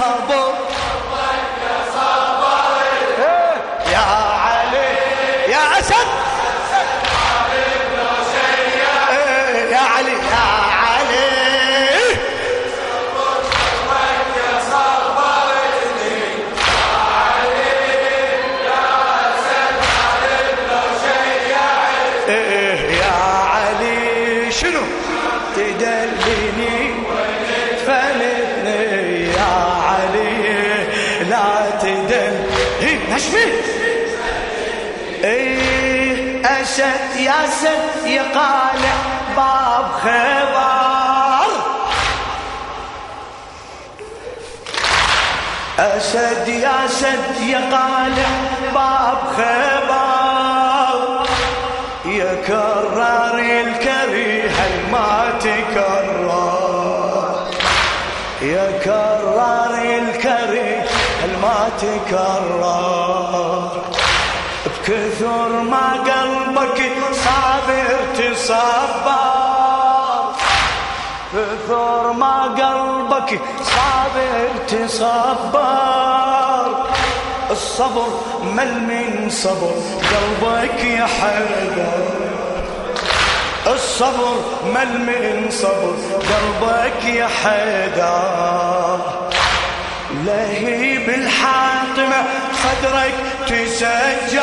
صبر يا اسد يقالع باب خبر يكرر الكريه ما تكرر. يكرر الكريه ما تكرر. بكثر ما قلبك صابر تصبر كثر ما قلبك صابر تصبر الصبر مل من صبر؟ قلبك يا حيدر. الصبر مل من صبر؟ قلبك يا حيدر. لهيب الحاطمة صدرك تسجر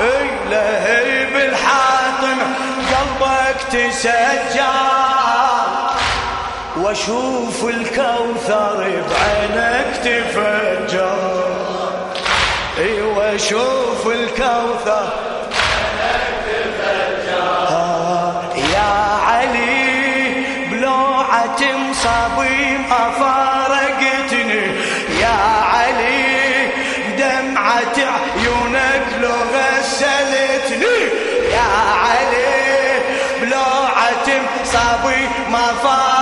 إي لهيب الحاطمة قلبك تسجر وأشوف الكوثر بعينك تفجر. واشوف الكوثر. آه يا علي بلوعة مصابي ما فارقتني يا علي دمعة عيونك لو غسلتني. يا علي بلوعة مصابي ما فارقتني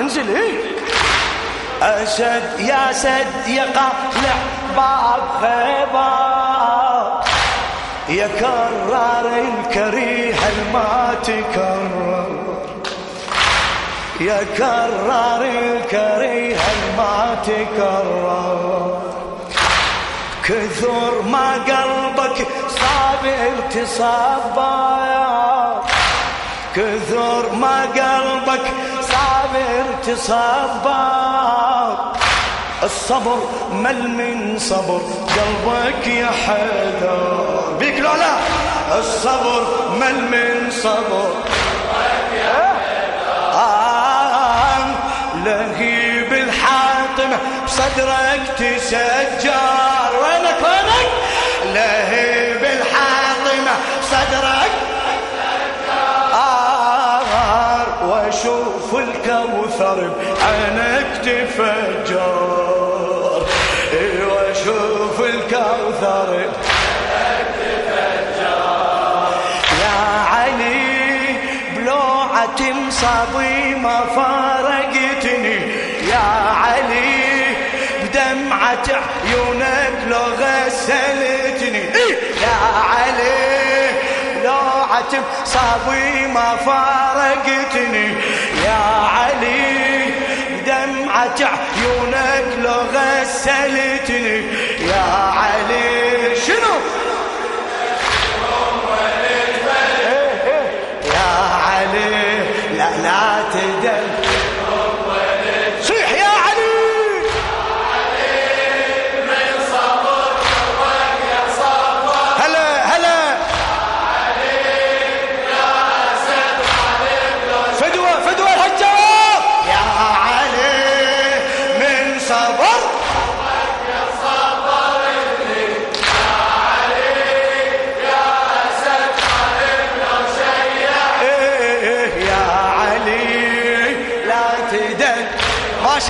انزل إيه أسد يا سد يقلع باب خيبر يكرر الكريه ما تكرر. يكرر الكريه ما تكرر. كثر ما قلبك صابر تصبر كثر ما قلبك صابر تصبر الصبر مل من صبر قلبك يا حيدر بيك لا لا الصبر مل من صبر. لهيب الحاطمة بصدرك تسجر وينك وينك؟ لهيب الحاطمة بصدرك واشوف الكوثر بعينك تفجر إي واشوف الكوثر. يا علي بلوعة مصابي ما فارقتني. يا علي بدمعة عيونك لو غسلتني. يا علي بلوعة مصابي ما فارقتني. علي دمعة عيونك لو غسلتني. يا علي. شنو؟ إيه، إيه. يا علي لا لا تدم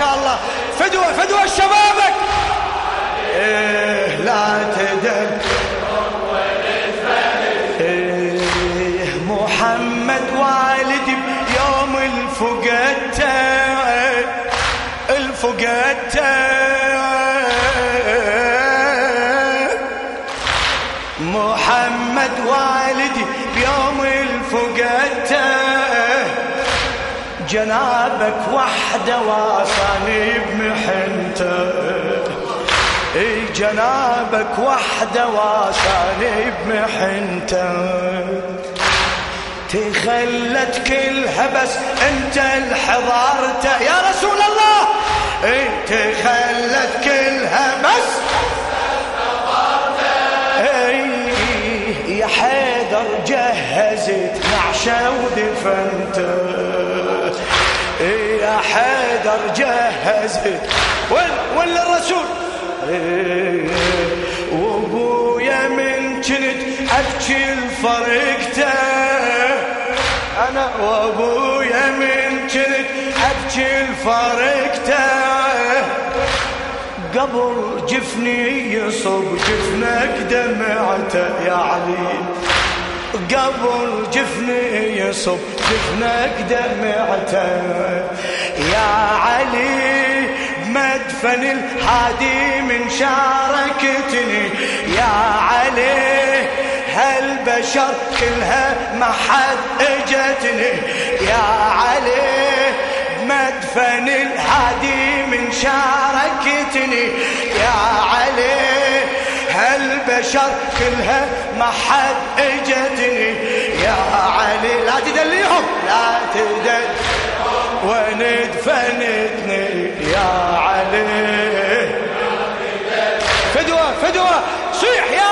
شاء الله. فدوة فدوة شبابك. إيه لا تدل إيه محمد والدي يوم الفقدت الفقدت محمد والدي جنابك وحده واساني بمحنته إي جنابك وحده واساني بمحنته تخلت كلها بس انت الحضارته يا رسول الله! إي تخلت كلها بس حيدر جهزت نعشة ودفنته حيدر جهزت ولا الرسول وابويا من كنت أبكي الفرقتة. أنا وابويا من كنت أبكي الفرقتة. قبل جفني يصب جفنك دمعته يا علي. قبل جفني يصب جفنك دمعته يا علي بمدفن الهادي من شاركتني. يا علي هالبشر كلها ما حد اجتني؟ يا علي مدفن الهادي من شاركتني. يا علي هالبشر كلها ما حد اجتني يا علي لا تدليهم لا تدل. وين دفنتني يا علي. فدوة فدوة. صيح يا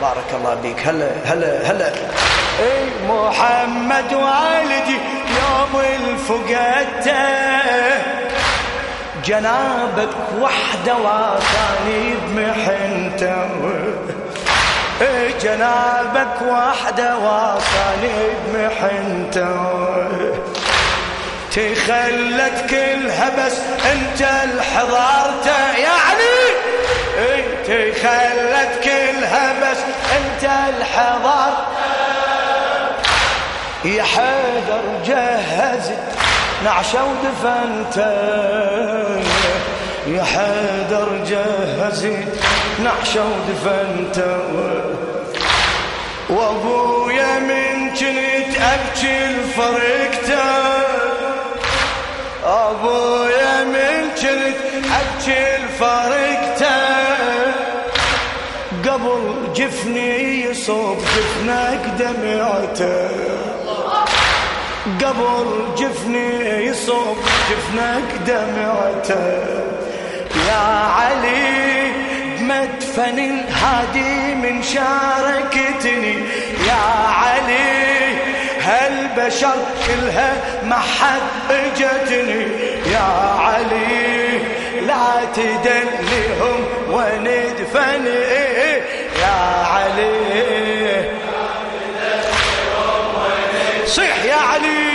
بارك الله بك هلا هلا هلا. اي محمد والدي يوم الفقدته جنابك وحدة وثاني بمحنته اي جنابك وحدة وثاني بمحنته تخلت كلها بس انت الحضارته يا علي انت خلت كلها بس انت الحضار يا حيدر جهزت نعشة ودفنت. يا حيدر جهزت نعشة ودفنت. وأبويا من كنت أبكي الفرقته من كنت ابكي الفرقته قبل جفني يصب جفنك دمعته. قبل جفني يصب جفنك دمعته. يا علي بمدفن الهادي من شاركتني. يا علي هالبشر كلها ما حد اجتني يا علي؟ لا تدلهم وندفني يا علي. صيح يا علي.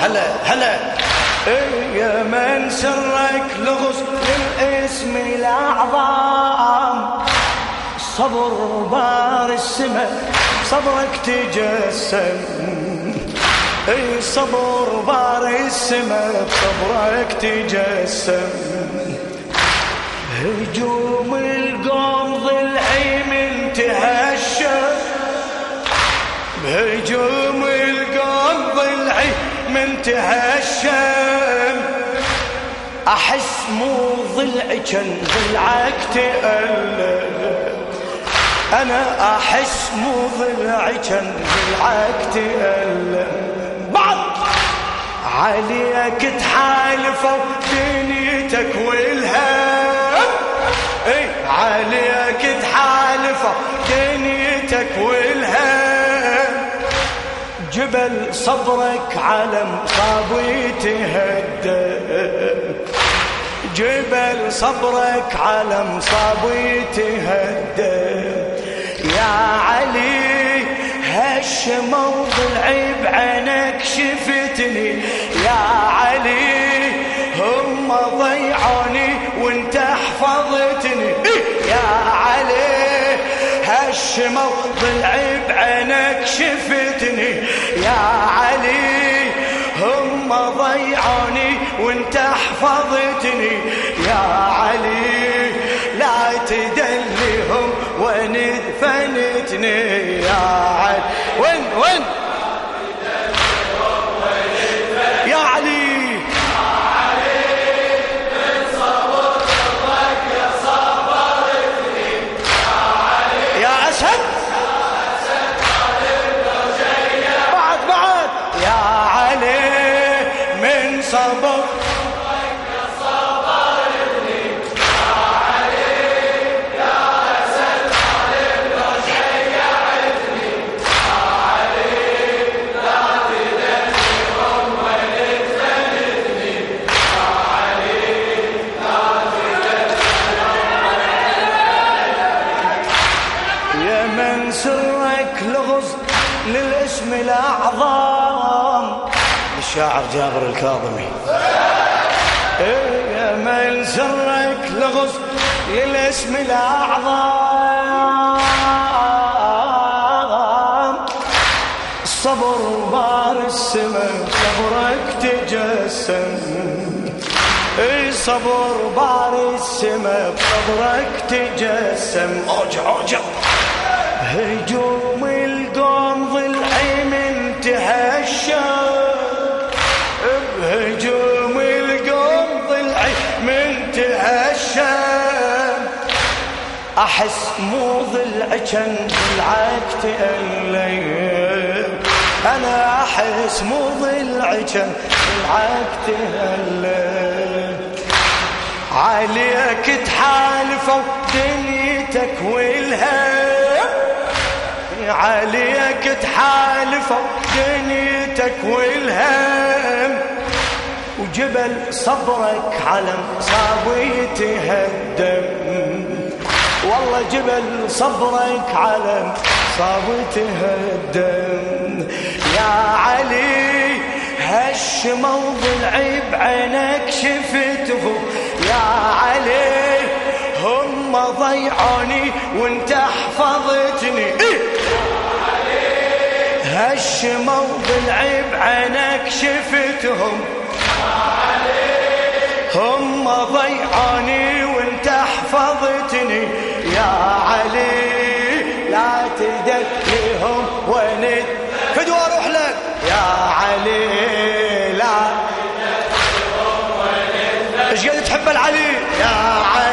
هلا هلا. يا من سرك لغز للاسم الاعظم الصبر بار السماء صبرك تجسم. إي صبر بار السماء صبرك تجسم. هجوم القوم ضلعي من تهشم. من تهشم أحس مو ضلعي كان ضلعك تألم. أنا أحس مو ضلعي كان ضلعك تألم. بعد عليك تحالفوا دنيتك والهم اي عليك تحالفوا دنيتك والهم جبل صبرك علم صابي تهدم جبل صبرك علم صابي تهدم يا علي هش موضع بعينك شفتني. يا علي هم ضيعوني وانت حفظتني. يا علي هش موضع بعينك شفتني. علي هم ضيعوني وانت حفظتني للاسم الأعظم الشاعر جابر الكاظمي. إيه يا من سرك لغز للاسم الأعظم. الصبر بار السماء صبرك تجسم. اي صبر بار السماء بصبرك تجسم. أوجع أوجع. هجوم تهشم بهجوم القوم ضلعي من تهشم أحس مو ضلعي كان ضلعك تألم أنا أحس مو ضلعي كان ضلعك تألم عليك تحالفوا دنيتك والهم عليك تحالفوا دنيتك والهم. وجبل صبرك علم صابي تهدم والله جبل صبرك علم صابي تهدم يا علي هش موضع بعينك شفته يا علي هم ضيعوني وانت حفظتني. هش موضع بعينك شفتهم. هم ضيعوني وانت حفظتني. يا علي لا تدلهم وين فدوى أروح لك. يا علي لا إيش قد تحب العلي؟ يا علي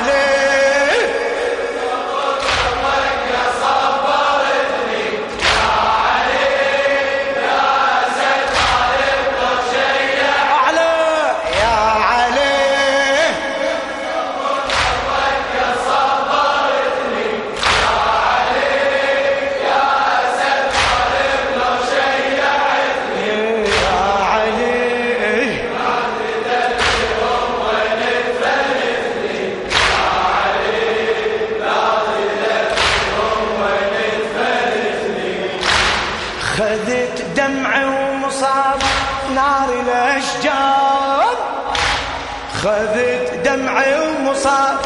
ومصاب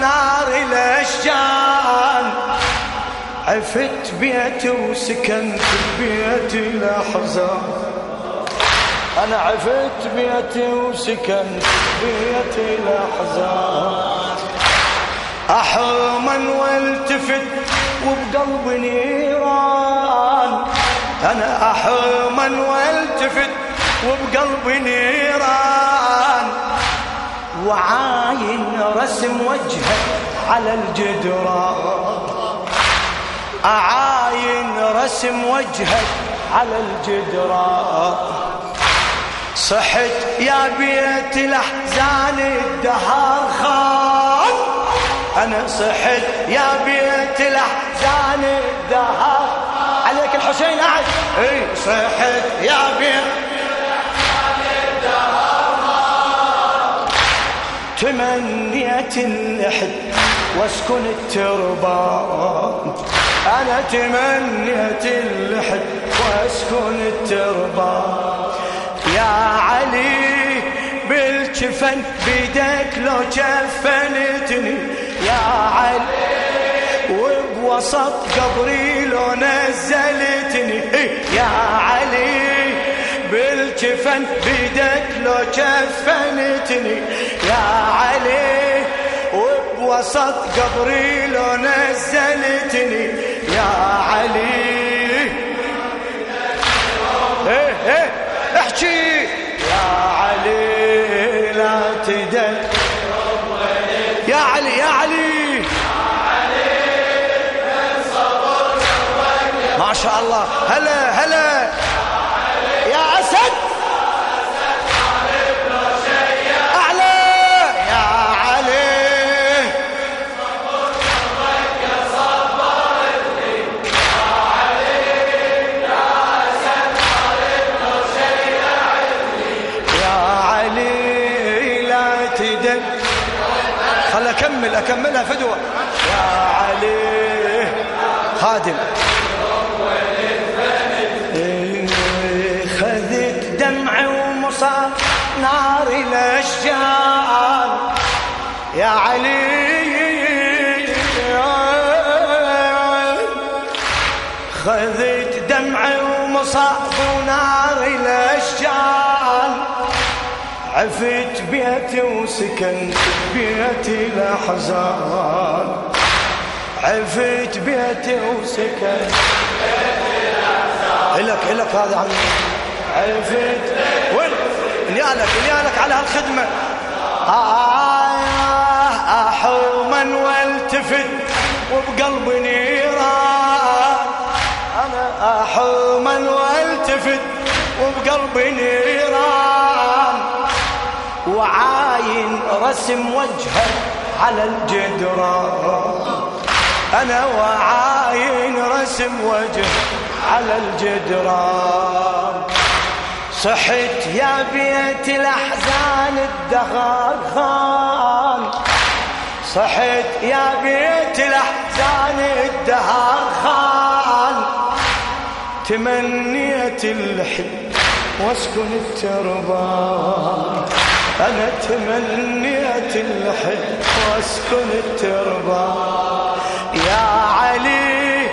نار الاشجار عفت بيتي وسكنت بيتي الأحزان. أنا عفت بيتي وسكنت بيتي الأحزان. أحوما والتفت وبقلبي نيران. أنا أحوما والتفت وبقلبي نيران. وعاين رسم وجهك على الجدران. أعاين رسم وجهك على الجدران. صحت يا بيت الأحزان الدهر خان أنا صحت يا بيت الأحزان الدهر عليك الحسين أعد. اي صحت يا بيت تمنيت اللحد واسكن التربان أنا تمنيت اللحد واسكن التربان يا علي بالجفن بيدك لو جفنتني. يا علي وبوسط قبري لو نزلتني. يا علي بالجفن بيدك لو كفنتني يا علي وبوسط قبري لو نزلتني يا علي. إيه إيه احكي. يا علي لا تدل. يا علي يا علي. ما شاء الله. هلا. ومصاب ونار الأشجار عفت بيتي وسكنت بيتي الأحزان. عفت بيتي وسكنت إلك إلك هذا عمي عفت وين؟ نيالك نيالك على هالخدمة. آه أحوما والتفت وبقلبي نيران. أنا أحوما وعاين رسم وجهه على الجدران. أنا وعاين رسم وجه على الجدران. صحت يا بيت الأحزان الدهر خان صحت يا بيت الأحزان الدهر خان تمنيت الحب واسكن التربان. أنا تمنيت الحب وأسكن التربة. يا علي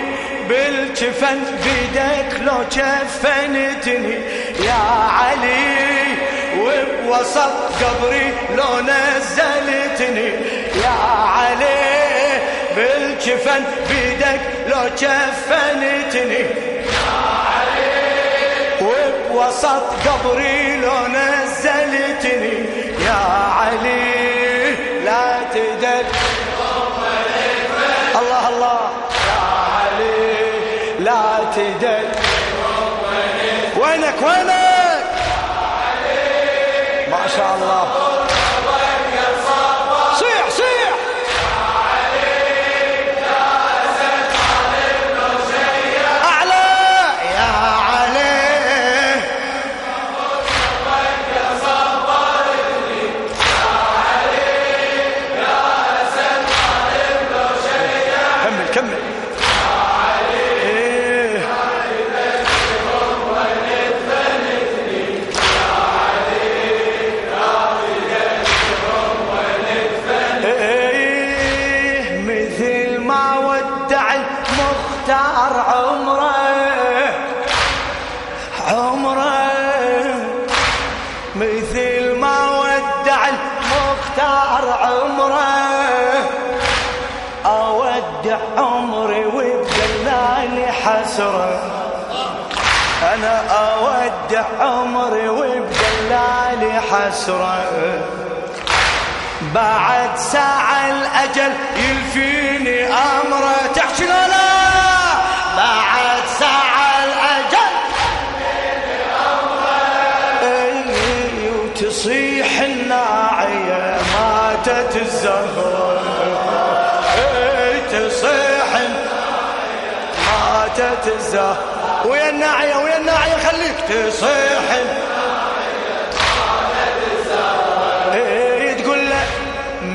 بالجفن بيدك لو جفنتني. يا علي وبوسط قبري لو نزلتني. يا علي بالجفن بيدك لو جفنتني. يا علي وبوسط قبري لو نزلتني. علي لا تدل الله الله. يا علي لا تدل وينك وينك؟ ما شاء الله. الزهرة تصيح ماتت الزهرة ويا الناعية ويا الناعية خليك تصيح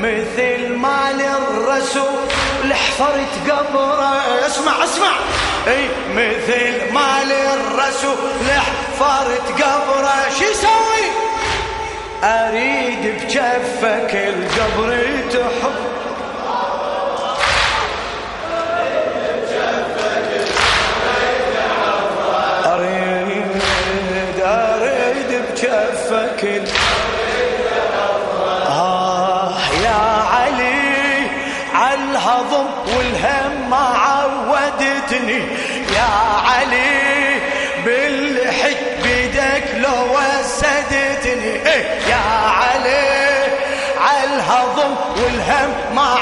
مثل ما للرسول حفرت قبره اسمع اسمع اي مثل ما للرسول حفرت قبره شو يسوي أريد بجفك القبر تحب. اريد أريد بجفك القبر الهضم والهم ما عودتني. يا علي يا علي عالهضم والهم ما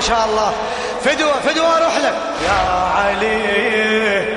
شاء الله. فدوة فدوة أروح لك يا علي.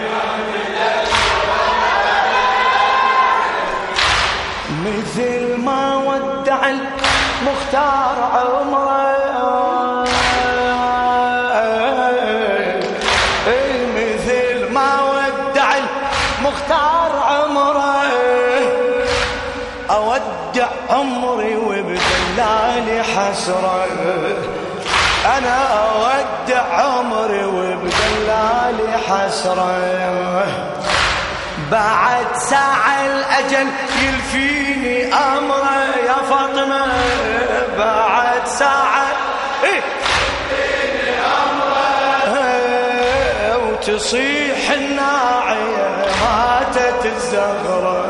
أنا اودع عمري وبدلالي حسرة. بعد ساعة الأجل يلفيني أمره يا فاطمة. بعد ساعة إيه. وتصيح الناعية ماتت الزغره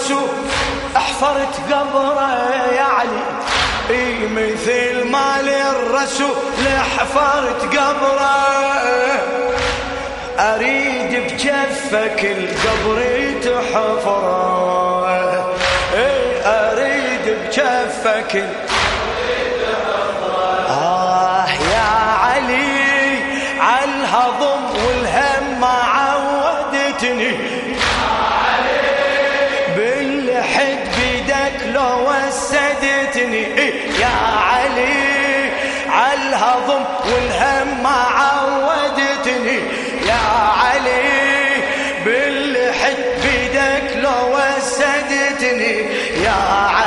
للرسول أحفرت قبره يا علي. إي مثل ما للرسول حفرت قبره. أريد بجفك القبر تحفره. إي أريد بجفك آه يا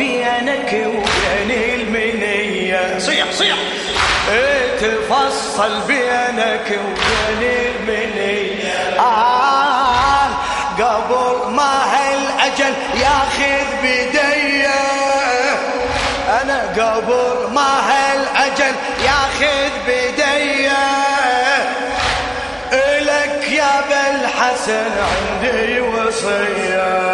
بينك وبين المنية. صيح صيح. تفصل بينك وبين المنية. آه قبل ما هالأجل ياخذ بدي أنا قبل ما هالأجل ياخذ بدي إلك يا بالحسن عندي وصية.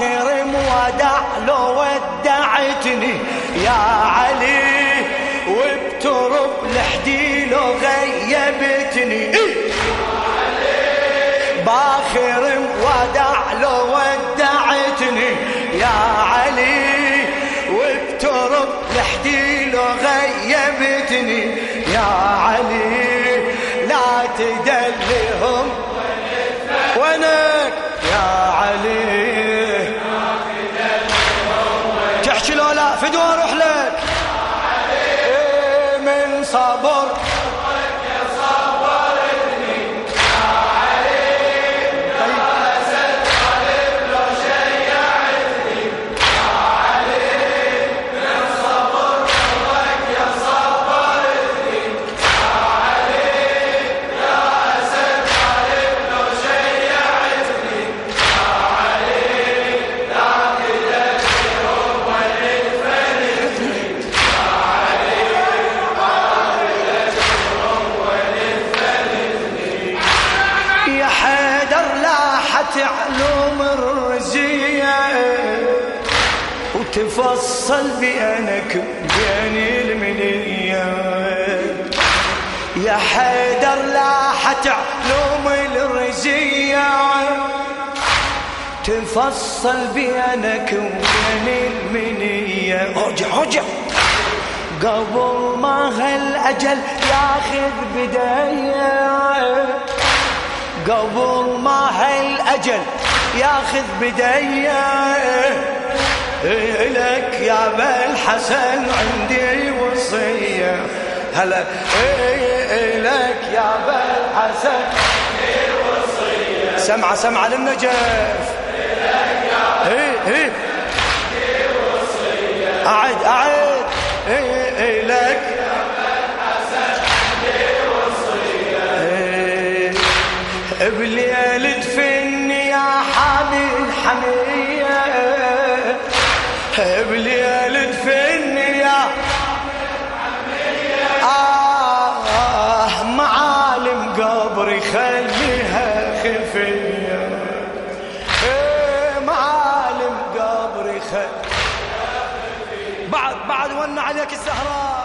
باخر مودع لو ودعتني يا علي وبترب لحدي لو غيبتني. باخر ودع لو ودعتني تفصل بينك وبين المنية. ارجع ارجع قبل ما هالأجل ياخذ بداية. قبل ما هالأجل ياخذ بداية. إلك يا بالحسن عندي وصية. هلا إلك يا بالحسن عندي وصية. سمعة سمعة للنجف. إيه إيه. أعد أعد إيه. عليك الزهراء.